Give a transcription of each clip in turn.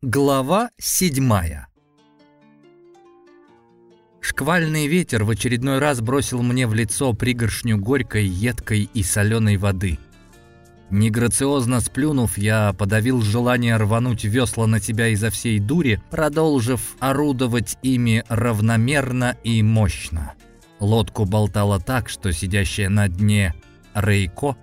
Глава седьмая Шквальный ветер в очередной раз бросил мне в лицо пригоршню горькой, едкой и соленой воды. Неграциозно сплюнув, я подавил желание рвануть весла на себя изо всей дури, продолжив орудовать ими равномерно и мощно. Лодку болтало так, что сидящая на дне Рейко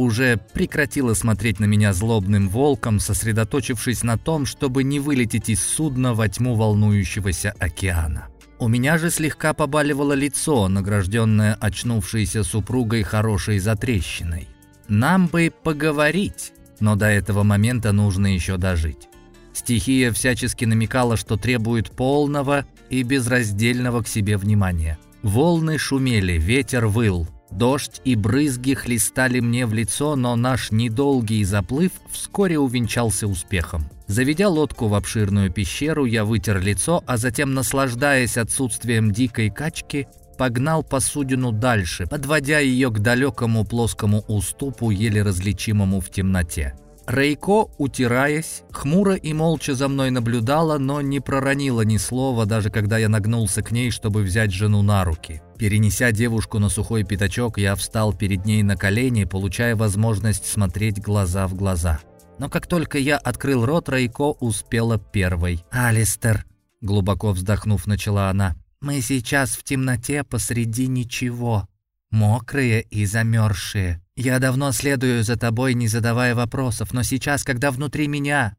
уже прекратила смотреть на меня злобным волком, сосредоточившись на том, чтобы не вылететь из судна во тьму волнующегося океана. У меня же слегка побаливало лицо, награжденное очнувшейся супругой хорошей затрещиной. Нам бы поговорить, но до этого момента нужно еще дожить. Стихия всячески намекала, что требует полного и безраздельного к себе внимания. Волны шумели, ветер выл, Дождь и брызги хлестали мне в лицо, но наш недолгий заплыв вскоре увенчался успехом. Заведя лодку в обширную пещеру, я вытер лицо, а затем, наслаждаясь отсутствием дикой качки, погнал посудину дальше, подводя ее к далекому плоскому уступу, еле различимому в темноте. Рейко, утираясь, хмуро и молча за мной наблюдала, но не проронила ни слова, даже когда я нагнулся к ней, чтобы взять жену на руки. Перенеся девушку на сухой пятачок, я встал перед ней на колени, получая возможность смотреть глаза в глаза. Но как только я открыл рот, Рейко успела первой. «Алистер», — глубоко вздохнув, начала она, — «мы сейчас в темноте посреди ничего, мокрые и замерзшие. Я давно следую за тобой, не задавая вопросов, но сейчас, когда внутри меня...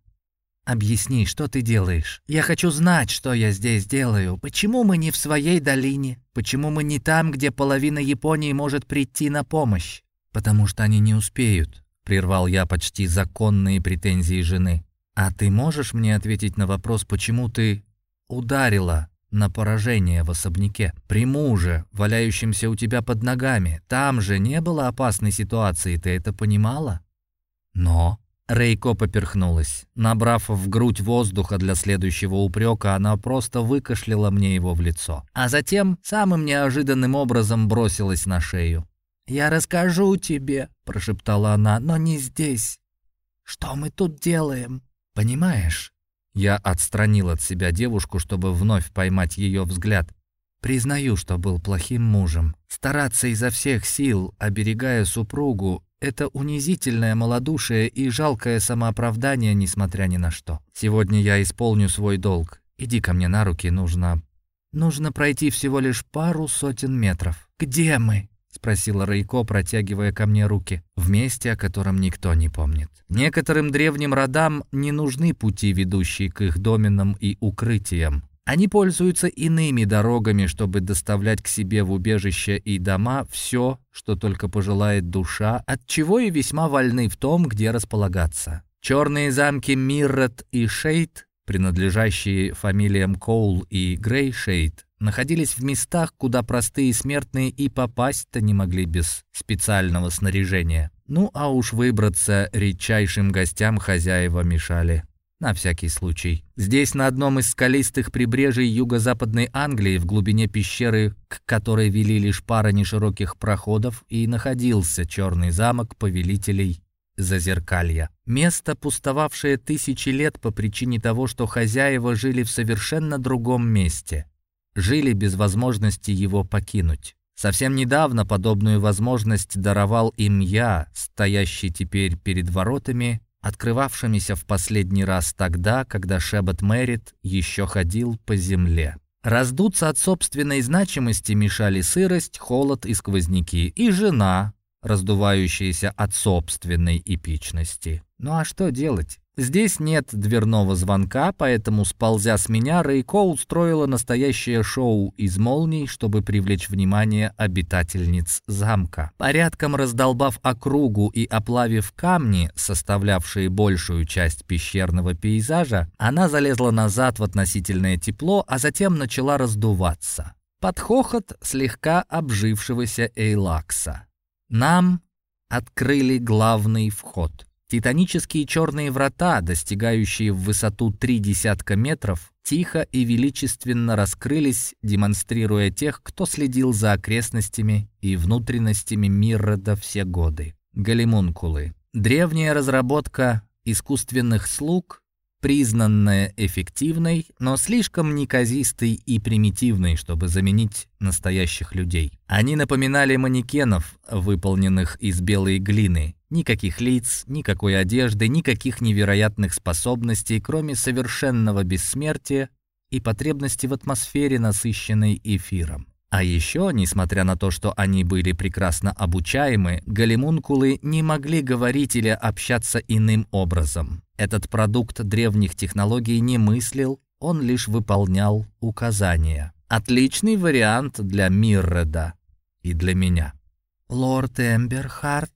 Объясни, что ты делаешь? Я хочу знать, что я здесь делаю. Почему мы не в своей долине? Почему мы не там, где половина Японии может прийти на помощь? Потому что они не успеют, прервал я почти законные претензии жены. А ты можешь мне ответить на вопрос, почему ты ударила на поражение в особняке. При муже, валяющемся у тебя под ногами. Там же не было опасной ситуации, ты это понимала? Но... Рейко поперхнулась. Набрав в грудь воздуха для следующего упрека, она просто выкашляла мне его в лицо. А затем самым неожиданным образом бросилась на шею. «Я расскажу тебе», — прошептала она, — «но не здесь. Что мы тут делаем? Понимаешь?» Я отстранил от себя девушку, чтобы вновь поймать ее взгляд. Признаю, что был плохим мужем. Стараться изо всех сил, оберегая супругу, это унизительное малодушие и жалкое самооправдание, несмотря ни на что. Сегодня я исполню свой долг. Иди ко мне на руки, нужно... Нужно пройти всего лишь пару сотен метров. Где мы? — спросила Рейко, протягивая ко мне руки. «В месте, о котором никто не помнит. Некоторым древним родам не нужны пути, ведущие к их доменам и укрытиям. Они пользуются иными дорогами, чтобы доставлять к себе в убежище и дома все, что только пожелает душа, от чего и весьма вольны в том, где располагаться. Черные замки Миррет и Шейд, принадлежащие фамилиям Коул и Грейшейд, находились в местах, куда простые смертные и попасть-то не могли без специального снаряжения. Ну а уж выбраться редчайшим гостям хозяева мешали. На всякий случай. Здесь, на одном из скалистых прибрежий юго-западной Англии, в глубине пещеры, к которой вели лишь пара нешироких проходов, и находился черный замок повелителей Зазеркалья. Место, пустовавшее тысячи лет по причине того, что хозяева жили в совершенно другом месте жили без возможности его покинуть. Совсем недавно подобную возможность даровал им я, стоящий теперь перед воротами, открывавшимися в последний раз тогда, когда Шебет Мэрит еще ходил по земле. Раздуться от собственной значимости мешали сырость, холод и сквозняки, и жена, раздувающаяся от собственной эпичности. Ну а что делать? Здесь нет дверного звонка, поэтому, сползя с меня, Рейко устроила настоящее шоу из молний, чтобы привлечь внимание обитательниц замка. Порядком раздолбав округу и оплавив камни, составлявшие большую часть пещерного пейзажа, она залезла назад в относительное тепло, а затем начала раздуваться. Под хохот слегка обжившегося Эйлакса. Нам открыли главный вход — Титанические черные врата, достигающие в высоту три десятка метров, тихо и величественно раскрылись, демонстрируя тех, кто следил за окрестностями и внутренностями Миррода все годы. Галимункулы. Древняя разработка искусственных слуг, признанная эффективной, но слишком неказистой и примитивной, чтобы заменить настоящих людей. Они напоминали манекенов, выполненных из белой глины. Никаких лиц, никакой одежды, никаких невероятных способностей, кроме совершенного бессмертия и потребности в атмосфере, насыщенной эфиром. А еще, несмотря на то, что они были прекрасно обучаемы, галимункулы не могли говорить или общаться иным образом. Этот продукт древних технологий не мыслил, он лишь выполнял указания. Отличный вариант для Мирреда и для меня. «Лорд Эмберхарт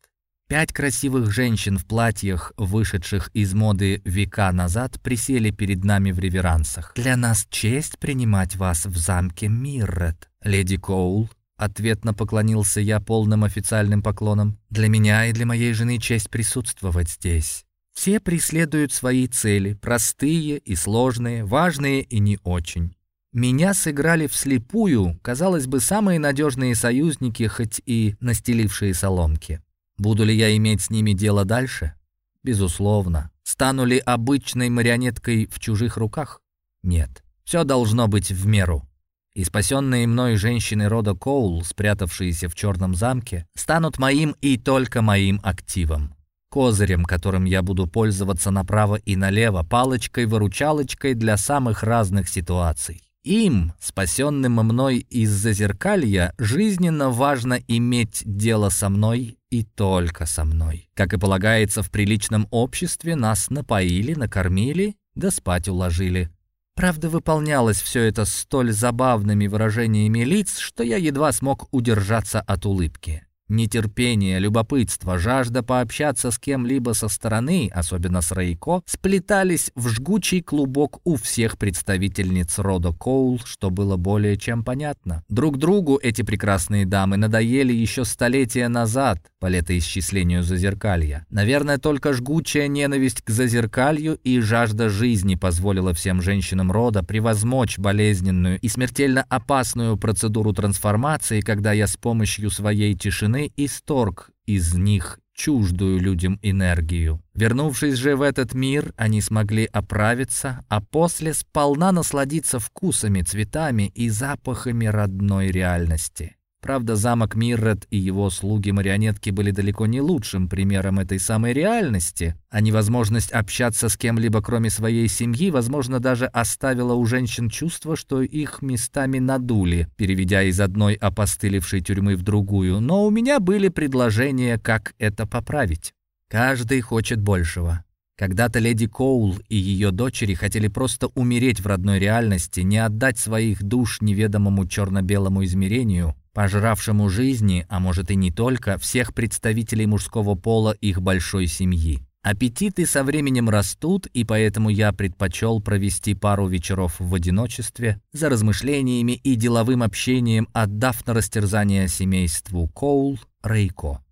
Пять красивых женщин в платьях, вышедших из моды века назад, присели перед нами в реверансах. «Для нас честь принимать вас в замке Миррет, леди Коул». Ответно поклонился я полным официальным поклоном. «Для меня и для моей жены честь присутствовать здесь». Все преследуют свои цели, простые и сложные, важные и не очень. Меня сыграли вслепую, казалось бы, самые надежные союзники, хоть и настелившие соломки. Буду ли я иметь с ними дело дальше? Безусловно. Стану ли обычной марионеткой в чужих руках? Нет. Все должно быть в меру. И спасенные мной женщины рода Коул, спрятавшиеся в черном замке, станут моим и только моим активом. Козырем, которым я буду пользоваться направо и налево, палочкой-выручалочкой для самых разных ситуаций. Им, спасенным мной из зазеркалья, жизненно важно иметь дело со мной и только со мной. Как и полагается в приличном обществе, нас напоили, накормили, да спать уложили. Правда, выполнялось все это столь забавными выражениями лиц, что я едва смог удержаться от улыбки. Нетерпение, любопытство, жажда пообщаться с кем-либо со стороны, особенно с Рейко, сплетались в жгучий клубок у всех представительниц рода Коул, что было более чем понятно. Друг другу эти прекрасные дамы надоели еще столетия назад, по летоисчислению Зазеркалья. Наверное, только жгучая ненависть к Зазеркалью и жажда жизни позволила всем женщинам рода превозмочь болезненную и смертельно опасную процедуру трансформации, когда я с помощью своей тишины стороны исторг из них чуждую людям энергию. Вернувшись же в этот мир, они смогли оправиться, а после сполна насладиться вкусами, цветами и запахами родной реальности. Правда, замок Миррет и его слуги-марионетки были далеко не лучшим примером этой самой реальности, а невозможность общаться с кем-либо кроме своей семьи, возможно, даже оставила у женщин чувство, что их местами надули, переведя из одной опостылевшей тюрьмы в другую, но у меня были предложения, как это поправить. Каждый хочет большего. Когда-то леди Коул и ее дочери хотели просто умереть в родной реальности, не отдать своих душ неведомому черно-белому измерению, пожравшему жизни, а может и не только, всех представителей мужского пола их большой семьи. Аппетиты со временем растут, и поэтому я предпочел провести пару вечеров в одиночестве, за размышлениями и деловым общением, отдав на растерзание семейству Коул Рейко.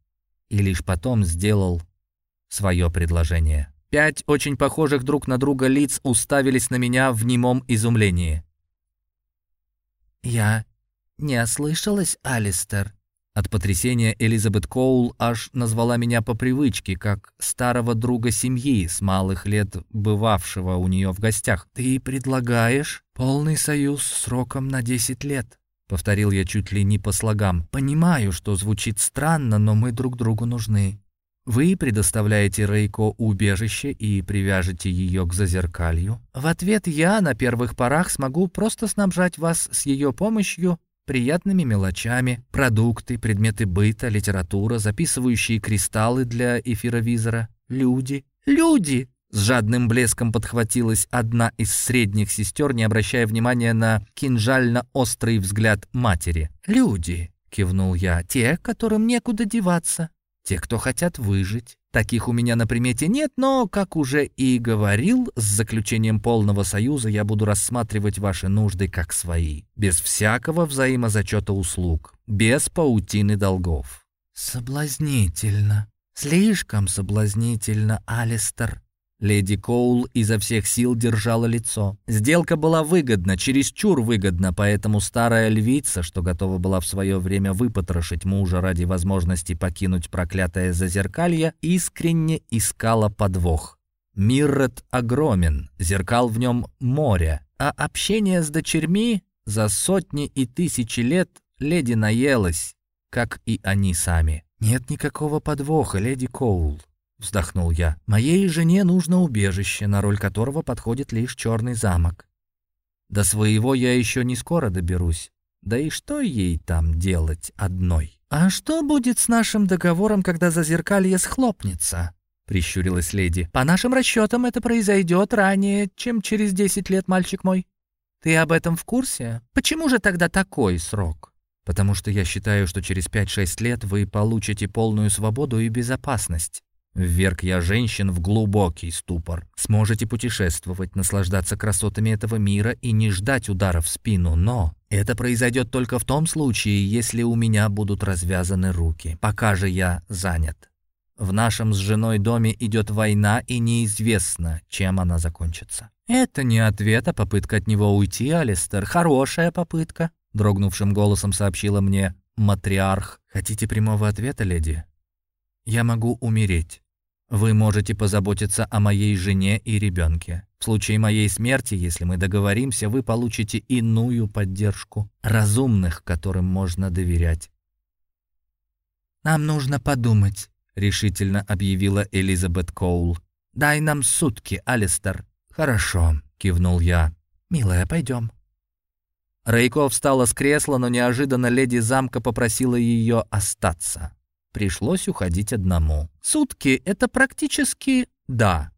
И лишь потом сделал свое предложение. Пять очень похожих друг на друга лиц уставились на меня в немом изумлении. «Я «Не ослышалась, Алистер?» От потрясения Элизабет Коул аж назвала меня по привычке, как старого друга семьи, с малых лет бывавшего у нее в гостях. «Ты предлагаешь полный союз сроком на 10 лет?» Повторил я чуть ли не по слогам. «Понимаю, что звучит странно, но мы друг другу нужны. Вы предоставляете Рейко убежище и привяжете ее к зазеркалью. В ответ я на первых порах смогу просто снабжать вас с ее помощью приятными мелочами, продукты, предметы быта, литература, записывающие кристаллы для эфировизора, люди. Люди! С жадным блеском подхватилась одна из средних сестер, не обращая внимания на кинжально-острый взгляд матери. «Люди!» — кивнул я. «Те, которым некуда деваться. Те, кто хотят выжить. Таких у меня на примете нет, но, как уже и говорил, с заключением полного союза я буду рассматривать ваши нужды как свои, без всякого взаимозачета услуг, без паутины долгов. Соблазнительно. Слишком соблазнительно, Алистер. Леди Коул изо всех сил держала лицо. Сделка была выгодна, чересчур выгодна, поэтому старая львица, что готова была в свое время выпотрошить мужа ради возможности покинуть проклятое зазеркалье, искренне искала подвох. Миррет огромен, зеркал в нем море, а общение с дочерьми за сотни и тысячи лет леди наелась, как и они сами. «Нет никакого подвоха, леди Коул», — вздохнул я. «Моей жене нужно убежище, на роль которого подходит лишь черный замок. До своего я еще не скоро доберусь. Да и что ей там делать одной?» «А что будет с нашим договором, когда зазеркалье схлопнется?» — прищурилась леди. «По нашим расчетам это произойдет ранее, чем через десять лет, мальчик мой. Ты об этом в курсе? Почему же тогда такой срок?» «Потому что я считаю, что через пять-шесть лет вы получите полную свободу и безопасность. Вверг я женщин в глубокий ступор. Сможете путешествовать, наслаждаться красотами этого мира и не ждать удара в спину, но это произойдет только в том случае, если у меня будут развязаны руки. Пока же я занят. В нашем с женой доме идет война, и неизвестно, чем она закончится. Это не ответ, а попытка от него уйти, Алистер. Хорошая попытка, дрогнувшим голосом сообщила мне матриарх. Хотите прямого ответа, леди? Я могу умереть. Вы можете позаботиться о моей жене и ребенке. В случае моей смерти, если мы договоримся, вы получите иную поддержку, разумных, которым можно доверять. «Нам нужно подумать», — решительно объявила Элизабет Коул. «Дай нам сутки, Алистер». «Хорошо», — кивнул я. «Милая, пойдем». Рейко встала с кресла, но неожиданно леди замка попросила ее остаться. Пришлось уходить одному. «Сутки — это практически да»,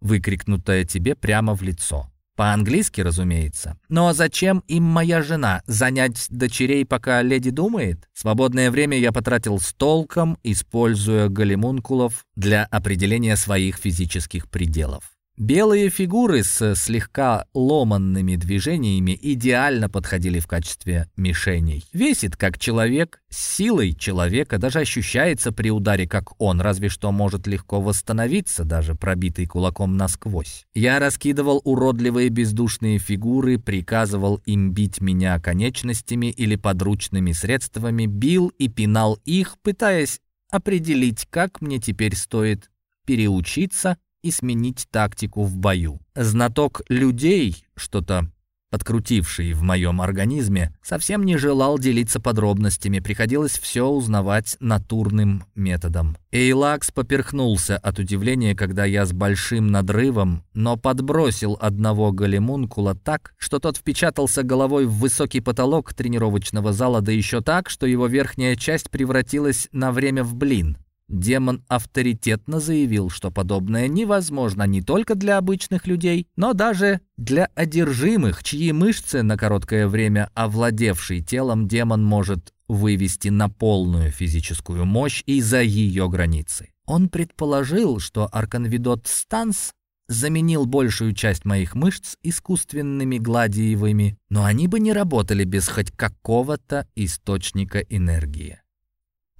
выкрикнутое тебе прямо в лицо. По-английски, разумеется. Но зачем им моя жена? Занять дочерей, пока леди думает? Свободное время я потратил с толком, используя галимункулов для определения своих физических пределов. Белые фигуры с слегка ломанными движениями идеально подходили в качестве мишеней. Весит как человек, с силой человека, даже ощущается при ударе как он, разве что может легко восстановиться, даже пробитый кулаком насквозь. Я раскидывал уродливые бездушные фигуры, приказывал им бить меня конечностями или подручными средствами, бил и пинал их, пытаясь определить, как мне теперь стоит переучиться и сменить тактику в бою. Знаток людей, что-то подкрутивший в моем организме, совсем не желал делиться подробностями, приходилось все узнавать натурным методом. Эйлакс поперхнулся от удивления, когда я с большим надрывом, но подбросил одного големункула так, что тот впечатался головой в высокий потолок тренировочного зала, да еще так, что его верхняя часть превратилась на время в блин. Демон авторитетно заявил, что подобное невозможно не только для обычных людей, но даже для одержимых, чьи мышцы на короткое время овладевший телом демон может вывести на полную физическую мощь и за ее границы. Он предположил, что Арканвидот Станс заменил большую часть моих мышц искусственными гладиевыми, но они бы не работали без хоть какого-то источника энергии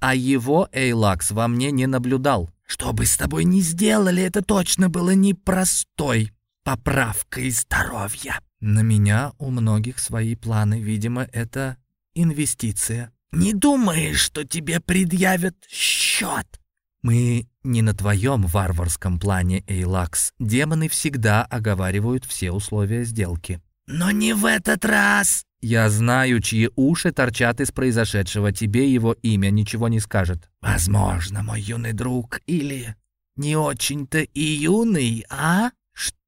а его Эйлакс во мне не наблюдал. Что бы с тобой ни сделали, это точно было непростой поправкой здоровья. На меня у многих свои планы, видимо, это инвестиция. Не думаешь, что тебе предъявят счет? Мы не на твоем варварском плане, Эйлакс. Демоны всегда оговаривают все условия сделки. Но не в этот раз. «Я знаю, чьи уши торчат из произошедшего. Тебе его имя ничего не скажет». «Возможно, мой юный друг, или не очень-то и юный, а?»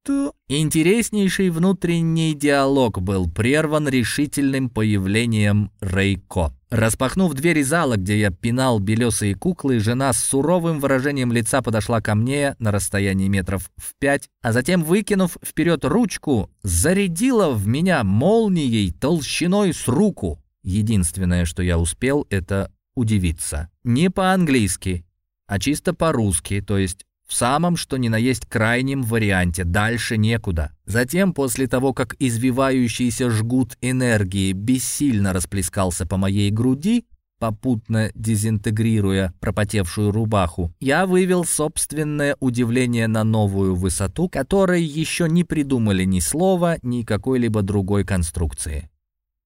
«Что?» Интереснейший внутренний диалог был прерван решительным появлением Рейко. Распахнув двери зала, где я пинал белесые куклы, жена с суровым выражением лица подошла ко мне на расстоянии метров в пять, а затем, выкинув вперед ручку, зарядила в меня молнией толщиной с руку. Единственное, что я успел, это удивиться. Не по-английски, а чисто по-русски, то есть в самом что ни на есть крайнем варианте, дальше некуда. Затем, после того, как извивающийся жгут энергии бессильно расплескался по моей груди, попутно дезинтегрируя пропотевшую рубаху, я вывел собственное удивление на новую высоту, которой еще не придумали ни слова, ни какой-либо другой конструкции.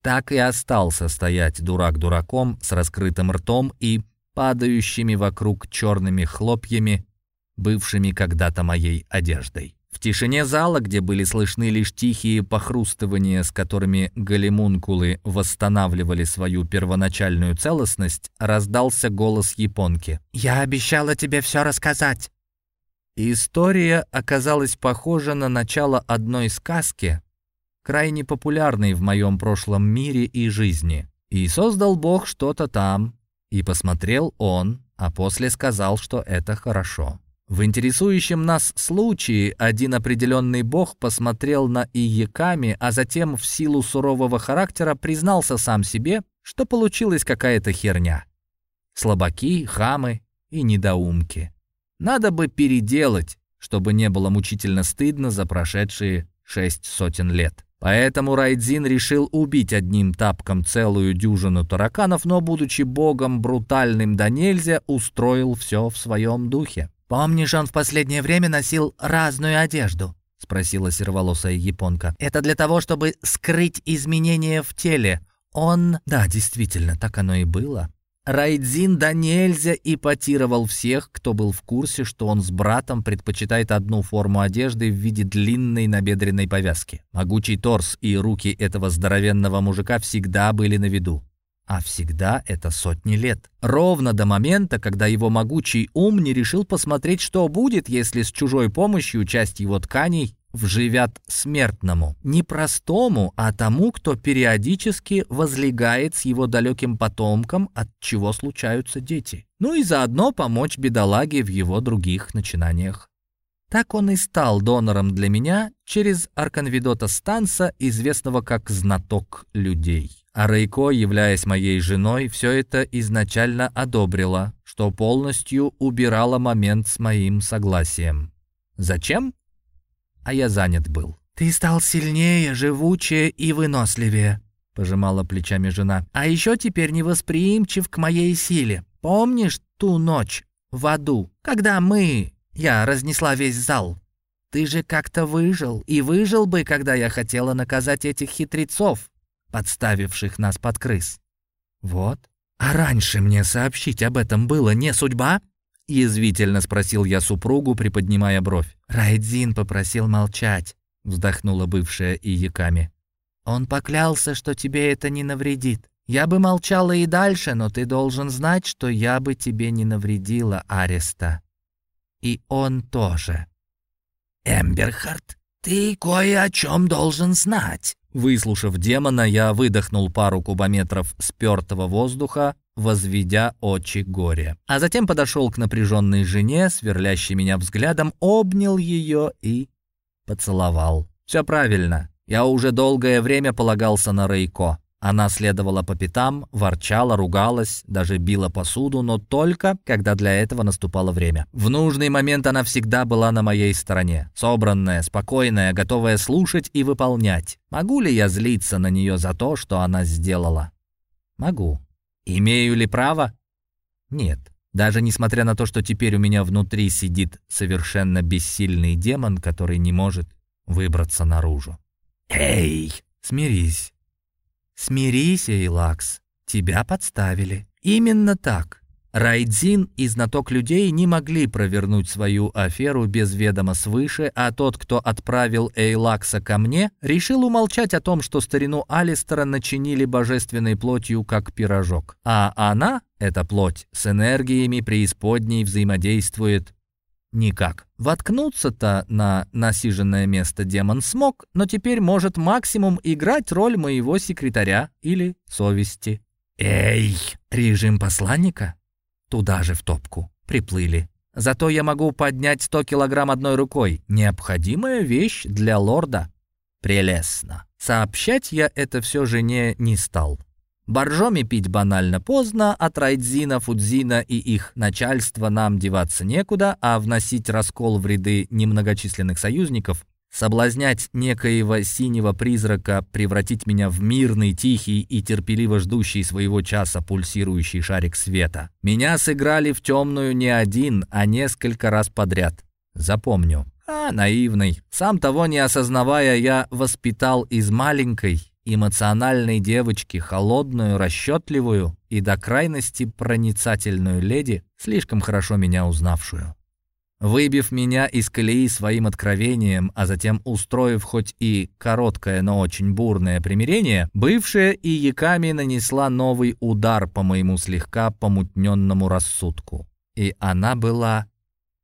Так и остался стоять дурак дураком с раскрытым ртом и падающими вокруг черными хлопьями бывшими когда-то моей одеждой. В тишине зала, где были слышны лишь тихие похрустывания, с которыми галимункулы восстанавливали свою первоначальную целостность, раздался голос японки. «Я обещала тебе все рассказать!» История оказалась похожа на начало одной сказки, крайне популярной в моем прошлом мире и жизни. И создал Бог что-то там, и посмотрел он, а после сказал, что это хорошо. В интересующем нас случае один определенный бог посмотрел на Иеками, а затем в силу сурового характера признался сам себе, что получилась какая-то херня. Слабаки, хамы и недоумки. Надо бы переделать, чтобы не было мучительно стыдно за прошедшие шесть сотен лет. Поэтому Райдзин решил убить одним тапком целую дюжину тараканов, но, будучи богом брутальным да нельзя, устроил все в своем духе. «Помнишь, он в последнее время носил разную одежду?» — спросила серволосая японка. «Это для того, чтобы скрыть изменения в теле. Он...» «Да, действительно, так оно и было. Райдзин да нельзя ипотировал всех, кто был в курсе, что он с братом предпочитает одну форму одежды в виде длинной набедренной повязки. Могучий торс и руки этого здоровенного мужика всегда были на виду. А всегда это сотни лет. Ровно до момента, когда его могучий ум не решил посмотреть, что будет, если с чужой помощью часть его тканей вживят смертному. Не простому, а тому, кто периодически возлегает с его далеким потомком, от чего случаются дети. Ну и заодно помочь бедолаге в его других начинаниях. Так он и стал донором для меня через Арканвидота Станса, известного как «знаток людей». А Рейко, являясь моей женой, все это изначально одобрила, что полностью убирало момент с моим согласием. Зачем? а я занят был. «Ты стал сильнее, живучее и выносливее», — пожимала плечами жена. «А еще теперь невосприимчив к моей силе. Помнишь ту ночь в аду, когда мы... Я разнесла весь зал? Ты же как-то выжил, и выжил бы, когда я хотела наказать этих хитрецов, подставивших нас под крыс. Вот. А раньше мне сообщить об этом было не судьба?» Язвительно спросил я супругу, приподнимая бровь. «Райдзин попросил молчать», — вздохнула бывшая Ияками. «Он поклялся, что тебе это не навредит. Я бы молчала и дальше, но ты должен знать, что я бы тебе не навредила, Ареста. И он тоже». «Эмберхард, ты кое о чем должен знать». Выслушав демона, я выдохнул пару кубометров спертого воздуха, возведя очи горе. А затем подошел к напряженной жене, сверлящей меня взглядом, обнял ее и поцеловал. Все правильно. Я уже долгое время полагался на Рейко. Она следовала по пятам, ворчала, ругалась, даже била посуду, но только, когда для этого наступало время. В нужный момент она всегда была на моей стороне. Собранная, спокойная, готовая слушать и выполнять. Могу ли я злиться на нее за то, что она сделала? Могу. Имею ли право? Нет. Даже несмотря на то, что теперь у меня внутри сидит совершенно бессильный демон, который не может выбраться наружу. «Эй, смирись!» «Смирись, Эйлакс, тебя подставили». Именно так. Райдзин и знаток людей не могли провернуть свою аферу без ведома свыше, а тот, кто отправил Эйлакса ко мне, решил умолчать о том, что старину Алистера начинили божественной плотью как пирожок. А она, эта плоть, с энергиями преисподней взаимодействует никак. Воткнуться-то на насиженное место демон смог, но теперь может максимум играть роль моего секретаря или совести. «Эй, режим посланника?» Туда же в топку. Приплыли. Зато я могу поднять 100 килограмм одной рукой. Необходимая вещь для лорда. Прелестно. Сообщать я это все жене не стал. Боржоми пить банально поздно, от Райдзина, Фудзина и их начальства нам деваться некуда, а вносить раскол в ряды немногочисленных союзников Соблазнять некоего синего призрака, превратить меня в мирный, тихий и терпеливо ждущий своего часа пульсирующий шарик света. Меня сыграли в темную не один, а несколько раз подряд. Запомню. А, наивный. Сам того не осознавая, я воспитал из маленькой, эмоциональной девочки холодную, расчетливую и до крайности проницательную леди, слишком хорошо меня узнавшую. Выбив меня из колеи своим откровением, а затем устроив хоть и короткое, но очень бурное примирение, бывшая и Яками нанесла новый удар по моему слегка помутненному рассудку. И она была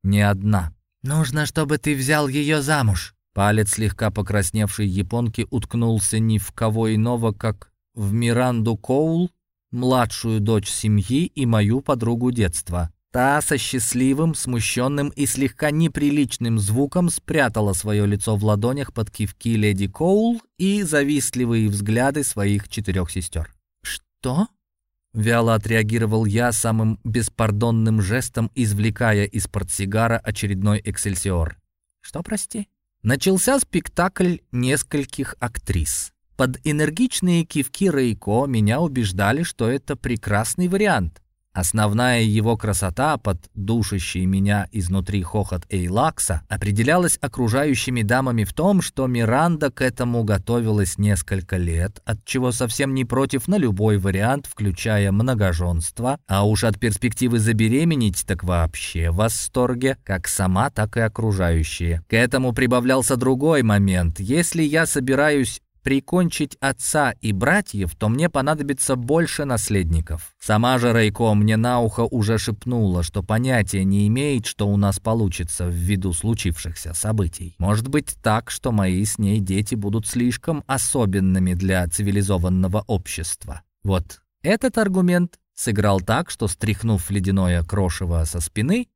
не одна. «Нужно, чтобы ты взял ее замуж». Палец слегка покрасневшей японки уткнулся ни в кого иного, как в Миранду Коул, младшую дочь семьи и мою подругу детства. Та со счастливым, смущенным и слегка неприличным звуком спрятала свое лицо в ладонях под кивки леди Коул и завистливые взгляды своих четырех сестер. «Что?» — вяло отреагировал я самым беспардонным жестом, извлекая из портсигара очередной эксельсиор. «Что, прости?» Начался спектакль нескольких актрис. Под энергичные кивки Рейко меня убеждали, что это прекрасный вариант. Основная его красота под душащий меня изнутри хохот Эйлакса определялась окружающими дамами в том, что Миранда к этому готовилась несколько лет, от чего совсем не против на любой вариант, включая многоженство, а уж от перспективы забеременеть так вообще в восторге, как сама, так и окружающие. К этому прибавлялся другой момент. Если я собираюсь прикончить отца и братьев, то мне понадобится больше наследников. Сама же Рейко мне на ухо уже шепнула, что понятия не имеет, что у нас получится ввиду случившихся событий. Может быть так, что мои с ней дети будут слишком особенными для цивилизованного общества. Вот этот аргумент сыграл так, что, стряхнув ледяное крошево со спины,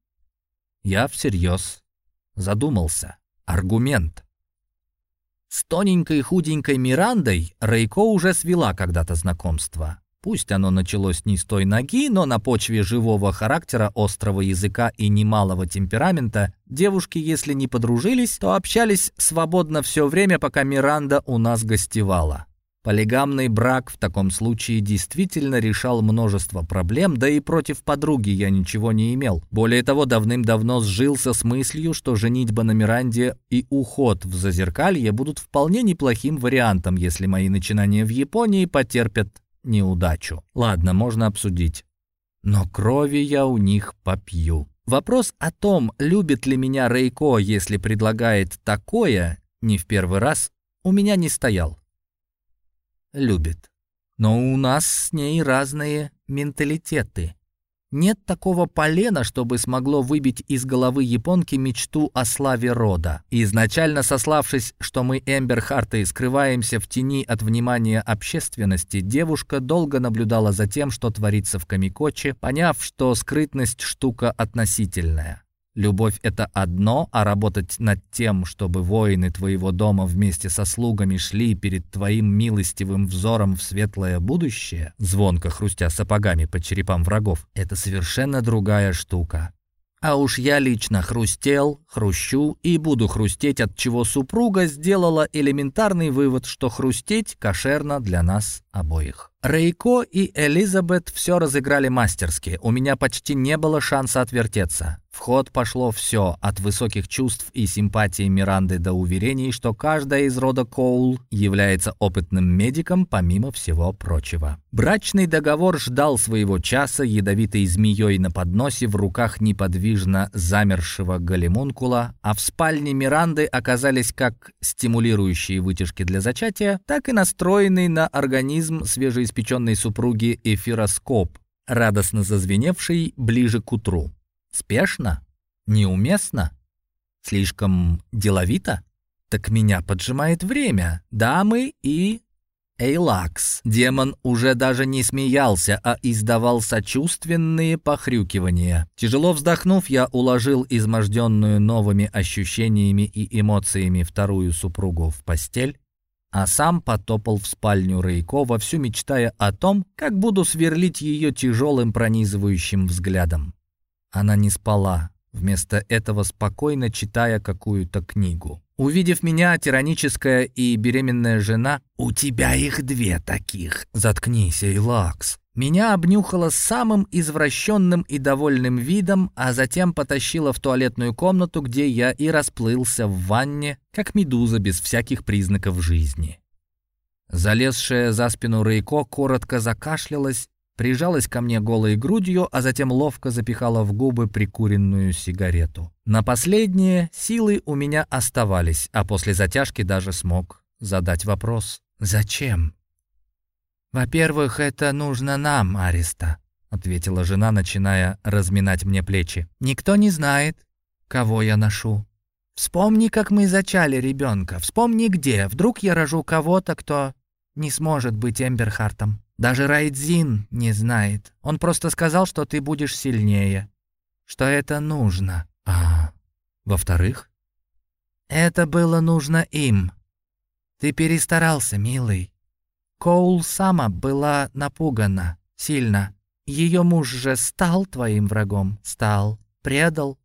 я всерьез задумался. Аргумент. С тоненькой худенькой Мирандой Рейко уже свела когда-то знакомство. Пусть оно началось не с той ноги, но на почве живого характера, острого языка и немалого темперамента девушки, если не подружились, то общались свободно все время, пока Миранда у нас гостевала. Полигамный брак в таком случае действительно решал множество проблем, да и против подруги я ничего не имел. Более того, давным-давно сжился с мыслью, что женитьба на Миранде и уход в Зазеркалье будут вполне неплохим вариантом, если мои начинания в Японии потерпят неудачу. Ладно, можно обсудить. Но крови я у них попью. Вопрос о том, любит ли меня Рейко, если предлагает такое, не в первый раз, у меня не стоял любит. Но у нас с ней разные менталитеты. Нет такого полена, чтобы смогло выбить из головы японки мечту о славе рода. Изначально сославшись, что мы Эмберхарты скрываемся в тени от внимания общественности, девушка долго наблюдала за тем, что творится в Камикоче, поняв, что скрытность штука относительная. Любовь — это одно, а работать над тем, чтобы воины твоего дома вместе со слугами шли перед твоим милостивым взором в светлое будущее, звонко хрустя сапогами по черепам врагов, это совершенно другая штука. А уж я лично хрустел, хрущу и буду хрустеть, от чего супруга сделала элементарный вывод, что хрустеть кошерно для нас обоих. Рейко и Элизабет все разыграли мастерски, у меня почти не было шанса отвертеться. В ход пошло все, от высоких чувств и симпатии Миранды до уверений, что каждая из рода Коул является опытным медиком, помимо всего прочего. Брачный договор ждал своего часа ядовитой змеей на подносе в руках неподвижно замершего галимункула, а в спальне Миранды оказались как стимулирующие вытяжки для зачатия, так и настроенный на организм свежеиспеченной супруги эфироскоп, радостно зазвеневший ближе к утру. Спешно? Неуместно? Слишком деловито? Так меня поджимает время, дамы и... Эйлакс. Демон уже даже не смеялся, а издавал сочувственные похрюкивания. Тяжело вздохнув, я уложил изможденную новыми ощущениями и эмоциями вторую супругу в постель, а сам потопал в спальню Рейко, вовсю мечтая о том, как буду сверлить ее тяжелым пронизывающим взглядом. Она не спала, вместо этого спокойно читая какую-то книгу. Увидев меня, тираническая и беременная жена «У тебя их две таких!» «Заткнись, Эйлакс!» Меня обнюхала самым извращенным и довольным видом, а затем потащила в туалетную комнату, где я и расплылся в ванне, как медуза без всяких признаков жизни. Залезшая за спину Рейко коротко закашлялась прижалась ко мне голой грудью, а затем ловко запихала в губы прикуренную сигарету. На последние силы у меня оставались, а после затяжки даже смог задать вопрос «Зачем?» «Во-первых, это нужно нам, Ариста», — ответила жена, начиная разминать мне плечи. «Никто не знает, кого я ношу. Вспомни, как мы зачали ребенка. Вспомни, где. Вдруг я рожу кого-то, кто не сможет быть Эмберхартом. Даже Райдзин не знает. Он просто сказал, что ты будешь сильнее. Что это нужно. А во-вторых? Это было нужно им. Ты перестарался, милый. Коул сама была напугана. Сильно. Ее муж же стал твоим врагом. Стал. Предал.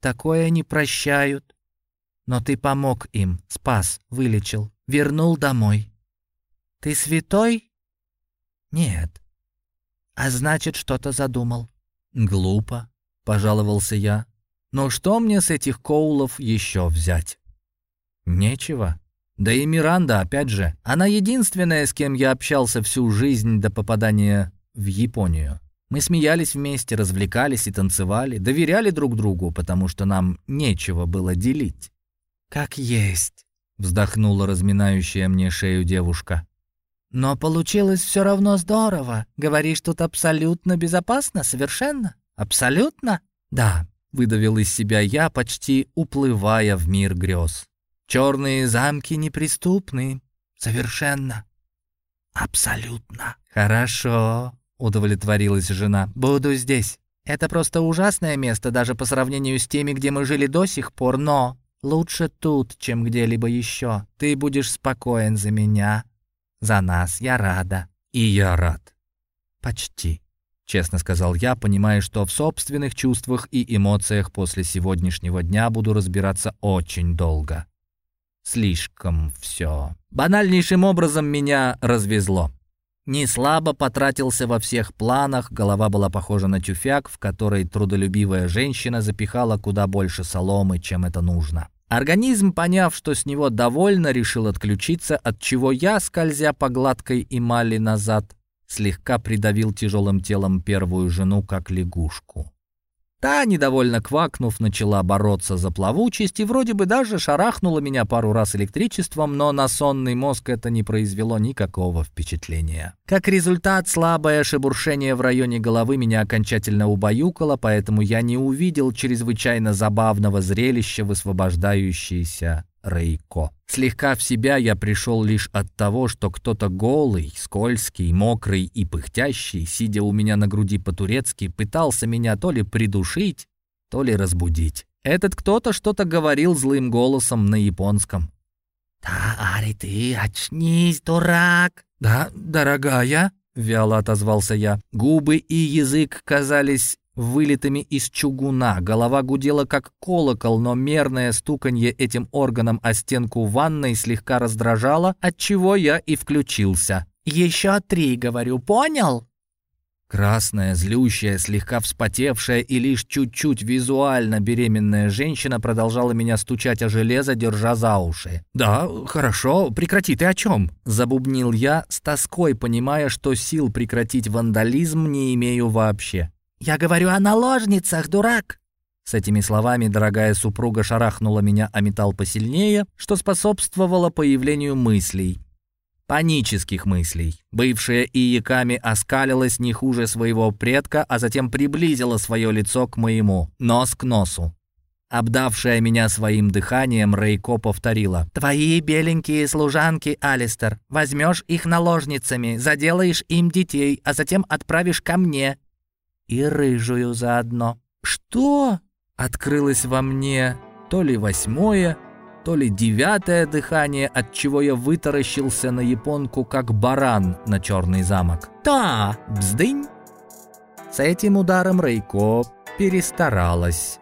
Такое не прощают. Но ты помог им, спас, вылечил, вернул домой. Ты святой? Нет. А значит, что-то задумал. Глупо, пожаловался я. Но что мне с этих коулов еще взять? Нечего. Да и Миранда, опять же, она единственная, с кем я общался всю жизнь до попадания в Японию. Мы смеялись вместе, развлекались и танцевали, доверяли друг другу, потому что нам нечего было делить. «Как есть», — вздохнула разминающая мне шею девушка. «Но получилось все равно здорово. Говоришь, тут абсолютно безопасно, совершенно? Абсолютно?» «Да», — выдавил из себя я, почти уплывая в мир грез. «Черные замки неприступны. Совершенно. Абсолютно. Хорошо», — удовлетворилась жена. «Буду здесь. Это просто ужасное место даже по сравнению с теми, где мы жили до сих пор, но лучше тут, чем где-либо еще. Ты будешь спокоен за меня, за нас. Я рада». «И я рад». «Почти», — честно сказал я, понимая, что в собственных чувствах и эмоциях после сегодняшнего дня буду разбираться очень долго. Слишком все. Банальнейшим образом меня развезло. Не слабо потратился во всех планах, голова была похожа на тюфяк, в которой трудолюбивая женщина запихала куда больше соломы, чем это нужно. Организм, поняв, что с него довольно, решил отключиться, от чего я, скользя по гладкой эмали назад, слегка придавил тяжелым телом первую жену, как лягушку. Та, недовольно квакнув, начала бороться за плавучесть и вроде бы даже шарахнула меня пару раз электричеством, но на сонный мозг это не произвело никакого впечатления. Как результат, слабое шебуршение в районе головы меня окончательно убаюкало, поэтому я не увидел чрезвычайно забавного зрелища, высвобождающейся Рейко. Слегка в себя я пришел лишь от того, что кто-то голый, скользкий, мокрый и пыхтящий, сидя у меня на груди по-турецки, пытался меня то ли придушить, то ли разбудить. Этот кто-то что-то говорил злым голосом на японском. «Да, Ари, ты очнись, дурак!» «Да, дорогая?» — вяло отозвался я. Губы и язык казались вылитыми из чугуна. Голова гудела как колокол, но мерное стуканье этим органом о стенку ванной слегка раздражало, отчего я и включился. «Еще три, говорю, понял?» Красная, злющая, слегка вспотевшая и лишь чуть-чуть визуально беременная женщина продолжала меня стучать о железо, держа за уши. «Да, хорошо, прекрати, ты о чем?» Забубнил я, с тоской понимая, что сил прекратить вандализм не имею вообще. «Я говорю о наложницах, дурак!» С этими словами дорогая супруга шарахнула меня о металл посильнее, что способствовало появлению мыслей. Панических мыслей. Бывшая Ияками оскалилась не хуже своего предка, а затем приблизила свое лицо к моему, нос к носу. Обдавшая меня своим дыханием, Рейко повторила. «Твои беленькие служанки, Алистер. Возьмешь их наложницами, заделаешь им детей, а затем отправишь ко мне и рыжую заодно. Что? Открылось во мне то ли восьмое, то ли девятое дыхание, от чего я вытаращился на японку, как баран на черный замок. «Та! Бздынь!» С этим ударом Рейко перестаралась.